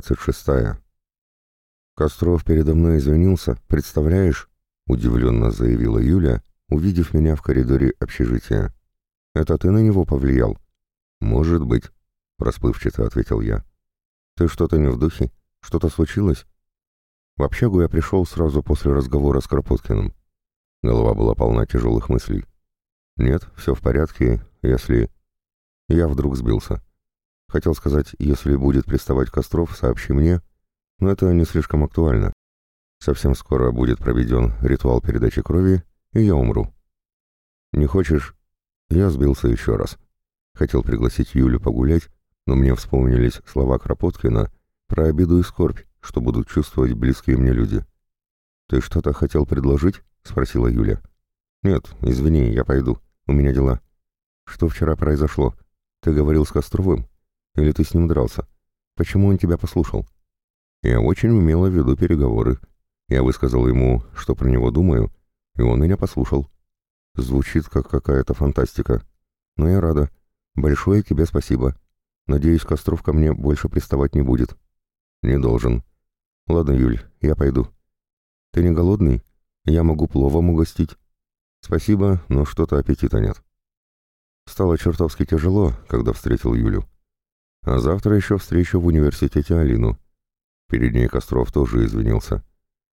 двадцать шестая. Костров передо мной извинился, представляешь? Удивленно заявила Юля, увидев меня в коридоре общежития. Это ты на него повлиял? Может быть, расплывчато ответил я. Ты что-то не в духе? Что-то случилось? В общагу я пришел сразу после разговора с Кропоткиным. Голова была полна тяжелых мыслей. Нет, все в порядке, если... Я вдруг сбился. Хотел сказать, если будет приставать Костров, сообщи мне, но это не слишком актуально. Совсем скоро будет проведен ритуал передачи крови, и я умру. Не хочешь? Я сбился еще раз. Хотел пригласить Юлю погулять, но мне вспомнились слова Кропоткина про обиду и скорбь, что будут чувствовать близкие мне люди. «Ты что-то хотел предложить?» — спросила Юля. «Нет, извини, я пойду. У меня дела». «Что вчера произошло? Ты говорил с Костровым?» Или ты с ним дрался? Почему он тебя послушал? Я очень умело веду переговоры. Я высказал ему, что про него думаю, и он меня послушал. Звучит как какая-то фантастика. Но я рада. Большое тебе спасибо. Надеюсь, Костров ко мне больше приставать не будет. Не должен. Ладно, Юль, я пойду. Ты не голодный? Я могу пловом угостить. Спасибо, но что-то аппетита нет. Стало чертовски тяжело, когда встретил Юлю. А завтра еще встречу в университете Алину. Перед ней Костров тоже извинился.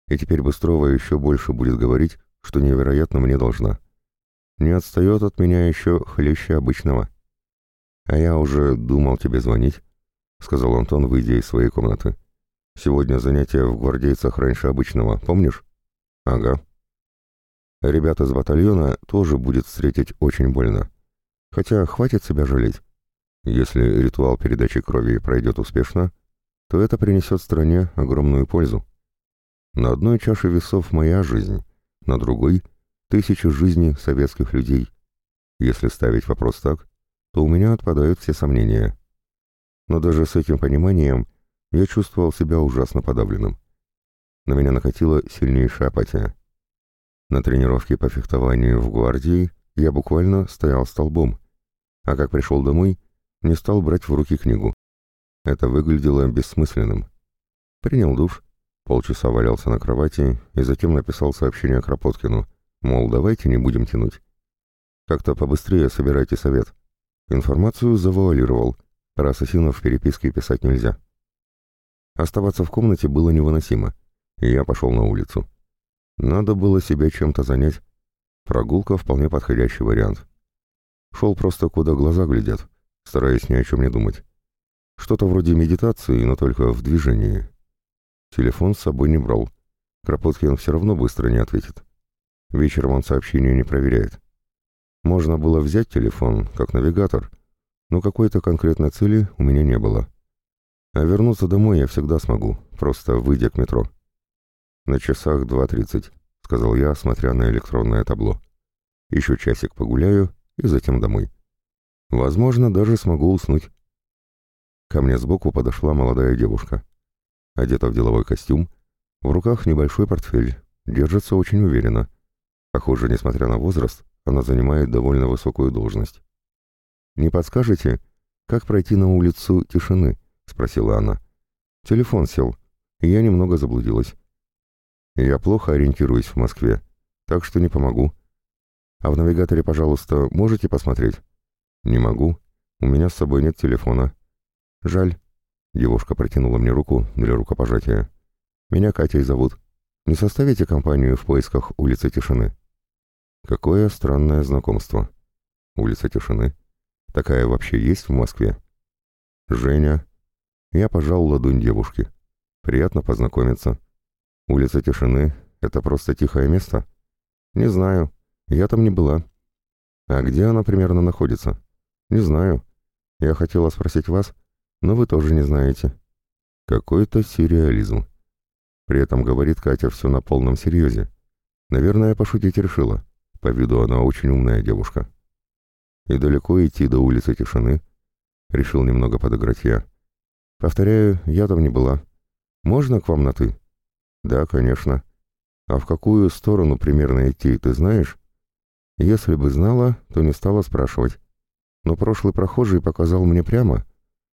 И теперь Быстрова еще больше будет говорить, что невероятно мне должна. Не отстает от меня еще хлеще обычного. А я уже думал тебе звонить, — сказал Антон, выйдя из своей комнаты. Сегодня занятие в гвардейцах раньше обычного, помнишь? Ага. Ребята из батальона тоже будет встретить очень больно. Хотя хватит себя жалеть. Если ритуал передачи крови пройдет успешно, то это принесет стране огромную пользу. На одной чаше весов моя жизнь, на другой — тысячи жизней советских людей. Если ставить вопрос так, то у меня отпадают все сомнения. Но даже с этим пониманием я чувствовал себя ужасно подавленным. На меня накатила сильнейшая апатия. На тренировке по фехтованию в гвардии я буквально стоял столбом, а как пришел домой — не стал брать в руки книгу. Это выглядело бессмысленным. Принял душ, полчаса валялся на кровати и затем написал сообщение Кропоткину, мол, давайте не будем тянуть. Как-то побыстрее собирайте совет. Информацию завуалировал, про ассасинов в переписке писать нельзя. Оставаться в комнате было невыносимо, и я пошел на улицу. Надо было себя чем-то занять. Прогулка — вполне подходящий вариант. Шел просто куда глаза глядят, стараясь ни о чем не думать. Что-то вроде медитации, но только в движении. Телефон с собой не брал. Кропоткин все равно быстро не ответит. Вечером он сообщения не проверяет. Можно было взять телефон, как навигатор, но какой-то конкретной цели у меня не было. А вернуться домой я всегда смогу, просто выйдя к метро. «На часах 2.30», — сказал я, смотря на электронное табло. «Еще часик погуляю и затем домой». Возможно, даже смогу уснуть. Ко мне сбоку подошла молодая девушка. Одета в деловой костюм, в руках небольшой портфель, держится очень уверенно. Похоже, несмотря на возраст, она занимает довольно высокую должность. «Не подскажете, как пройти на улицу тишины?» — спросила она. «Телефон сел, и я немного заблудилась. Я плохо ориентируюсь в Москве, так что не помогу. А в навигаторе, пожалуйста, можете посмотреть?» «Не могу. У меня с собой нет телефона». «Жаль». Девушка протянула мне руку для рукопожатия. «Меня Катей зовут. Не составите компанию в поисках улицы Тишины?» «Какое странное знакомство. Улица Тишины. Такая вообще есть в Москве?» «Женя». Я пожал ладонь девушки. «Приятно познакомиться. Улица Тишины — это просто тихое место?» «Не знаю. Я там не была». «А где она примерно находится?» «Не знаю. Я хотела спросить вас, но вы тоже не знаете». Какой-то сюрреализм. При этом говорит Катя все на полном серьезе. Наверное, пошутить решила. По виду она очень умная девушка. И далеко идти до улицы тишины. Решил немного подыграть я. Повторяю, я там не была. Можно к вам на «ты»? Да, конечно. А в какую сторону примерно идти, ты знаешь? Если бы знала, то не стала спрашивать. Но прошлый прохожий показал мне прямо,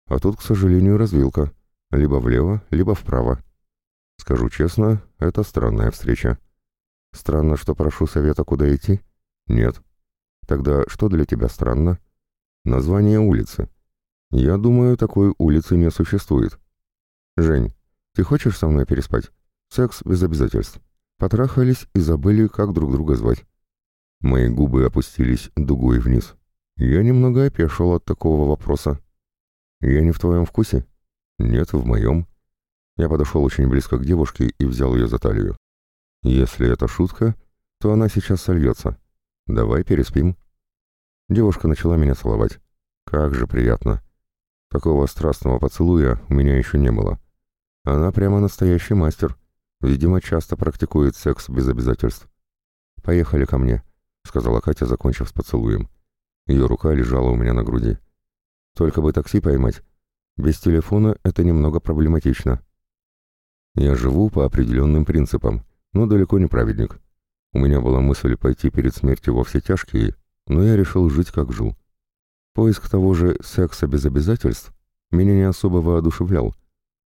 а тут, к сожалению, развилка. либо влево, либо вправо. Скажу честно, это странная встреча. Странно, что прошу совета, куда идти? Нет. Тогда что для тебя странно? Название улицы. Я думаю, такой улицы не существует. Жень, ты хочешь со мной переспать? Секс без обязательств. Потрахались и забыли, как друг друга звать. Мои губы опустились дугой вниз. Я немного опешил от такого вопроса. «Я не в твоем вкусе?» «Нет, в моем». Я подошел очень близко к девушке и взял ее за талию. «Если это шутка, то она сейчас сольется. Давай переспим». Девушка начала меня целовать. Как же приятно. Такого страстного поцелуя у меня еще не было. Она прямо настоящий мастер. Видимо, часто практикует секс без обязательств. «Поехали ко мне», — сказала Катя, закончив с поцелуем. Ее рука лежала у меня на груди. «Только бы такси поймать. Без телефона это немного проблематично». Я живу по определенным принципам, но далеко не праведник. У меня была мысль пойти перед смертью во все тяжкие, но я решил жить как жил. Поиск того же секса без обязательств меня не особо воодушевлял,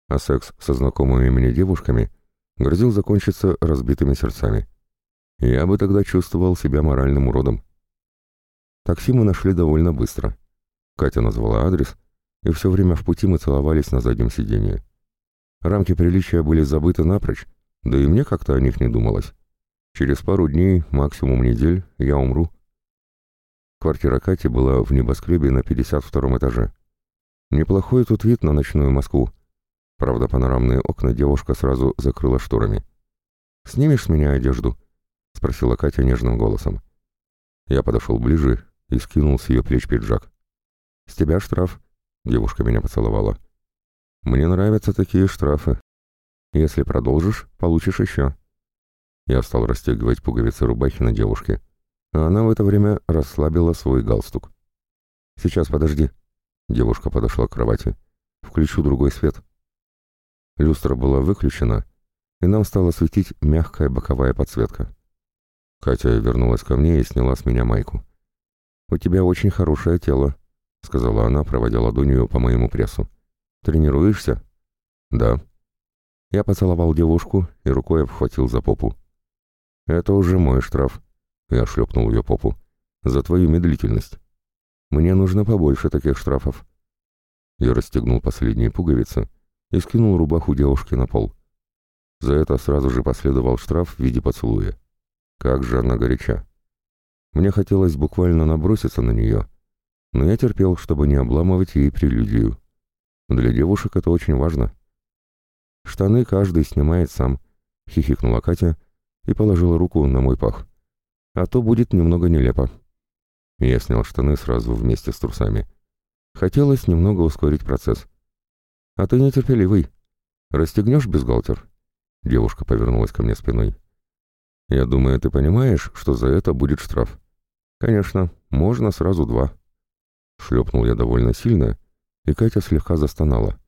а секс со знакомыми мне девушками грозил закончиться разбитыми сердцами. Я бы тогда чувствовал себя моральным уродом. Такси мы нашли довольно быстро. Катя назвала адрес, и все время в пути мы целовались на заднем сиденье. Рамки приличия были забыты напрочь, да и мне как-то о них не думалось. Через пару дней, максимум недель, я умру. Квартира Кати была в небоскребе на 52 этаже. Неплохой тут вид на ночную Москву. Правда, панорамные окна девушка сразу закрыла шторами. «Снимешь с меня одежду?» — спросила Катя нежным голосом. Я подошел ближе и скинул с ее плеч пиджак. «С тебя штраф», — девушка меня поцеловала. «Мне нравятся такие штрафы. Если продолжишь, получишь еще». Я стал расстегивать пуговицы рубахи на девушке, а она в это время расслабила свой галстук. «Сейчас, подожди». Девушка подошла к кровати. «Включу другой свет». Люстра была выключена, и нам стала светить мягкая боковая подсветка. Катя вернулась ко мне и сняла с меня майку. «У тебя очень хорошее тело», — сказала она, проводя ладонью по моему прессу. «Тренируешься?» «Да». Я поцеловал девушку и рукой обхватил за попу. «Это уже мой штраф», — я шлепнул ее попу, — «за твою медлительность. Мне нужно побольше таких штрафов». Я расстегнул последние пуговицы и скинул рубаху девушки на пол. За это сразу же последовал штраф в виде поцелуя. Как же она горяча. Мне хотелось буквально наброситься на нее, но я терпел, чтобы не обламывать ей прелюдию. Для девушек это очень важно. «Штаны каждый снимает сам», — хихикнула Катя и положила руку на мой пах. «А то будет немного нелепо». Я снял штаны сразу вместе с трусами. Хотелось немного ускорить процесс. «А ты нетерпеливый. Расстегнешь бюстгальтер?» Девушка повернулась ко мне спиной. «Я думаю, ты понимаешь, что за это будет штраф?» «Конечно, можно сразу два». Шлепнул я довольно сильно, и Катя слегка застонала.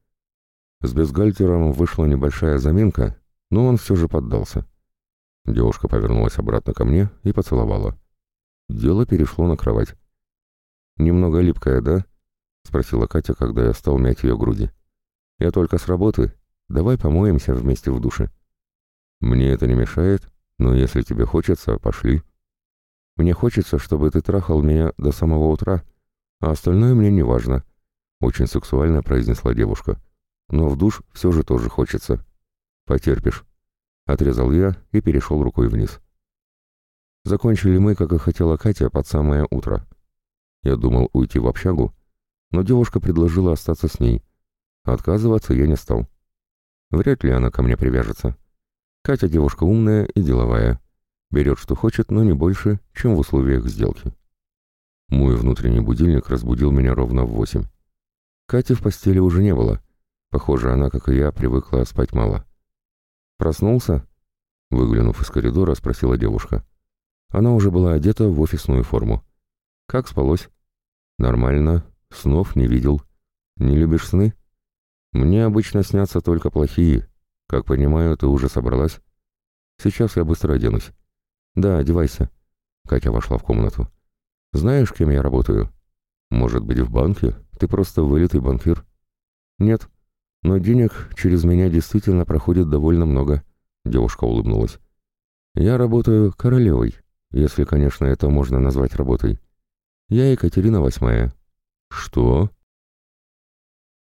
С бюстгальтером вышла небольшая заминка, но он все же поддался. Девушка повернулась обратно ко мне и поцеловала. Дело перешло на кровать. «Немного липкая, да?» — спросила Катя, когда я стал мять ее груди. «Я только с работы. Давай помоемся вместе в душе». «Мне это не мешает, но если тебе хочется, пошли. Мне хочется, чтобы ты трахал меня до самого утра, а остальное мне не важно», — очень сексуально произнесла девушка. «Но в душ все же тоже хочется. Потерпишь». Отрезал я и перешел рукой вниз. Закончили мы, как и хотела Катя, под самое утро. Я думал уйти в общагу, но девушка предложила остаться с ней. Отказываться я не стал. Вряд ли она ко мне привяжется. Катя девушка умная и деловая. Берет, что хочет, но не больше, чем в условиях сделки. Мой внутренний будильник разбудил меня ровно в восемь. Кати в постели уже не было. Похоже, она, как и я, привыкла спать мало. «Проснулся?» Выглянув из коридора, спросила девушка. Она уже была одета в офисную форму. «Как спалось?» «Нормально. Снов не видел. Не любишь сны?» «Мне обычно снятся только плохие. «Как понимаю, ты уже собралась?» «Сейчас я быстро оденусь». «Да, одевайся». Катя вошла в комнату. «Знаешь, кем я работаю?» «Может быть, в банке? Ты просто вылитый банкир». «Нет. Но денег через меня действительно проходит довольно много», — девушка улыбнулась. «Я работаю королевой, если, конечно, это можно назвать работой. Я Екатерина Восьмая». «Что?»